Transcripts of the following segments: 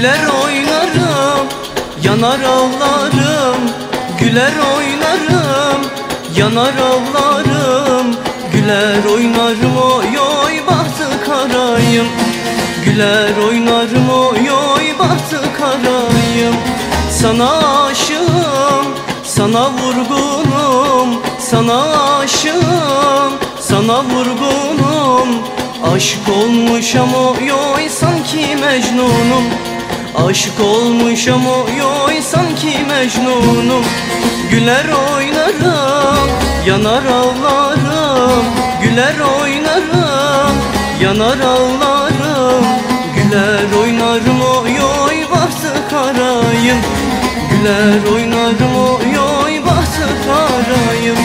Güler oynarım, yanar ağlarım Güler oynarım, yanar ağlarım Güler oynarım oy oy bahtı karayım. Güler oynarım oy oy bahtı karayım. Sana aşığım, sana vurgunum. Sana aşığım, sana vurgunum. Aşık olmuş ama oy sanki Mecnunum Aşık olmuş ama oy sanki Mecnunum. Güler oynarım, yanar ağlarım Güler oynarım, yanar ağlarım Güler oynarım oy oy bahtı karayım. Güler oynarım oy oy bahtı karayım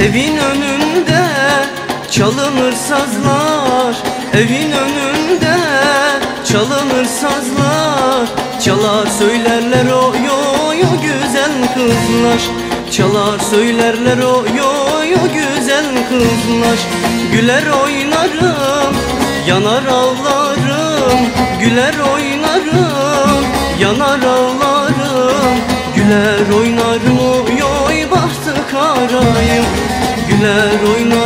Evin önünde çalınır sazlar. Evin önünde çalınır sazlar. Çalar söylerler o yo yo güzel kızlar. Çalar söylerler o yo yo güzel kızlar. Güler oynarım yanar ağlarım Güler oynarım yanar ağlarım Güler oynarım o karayım Güler